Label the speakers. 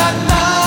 Speaker 1: na na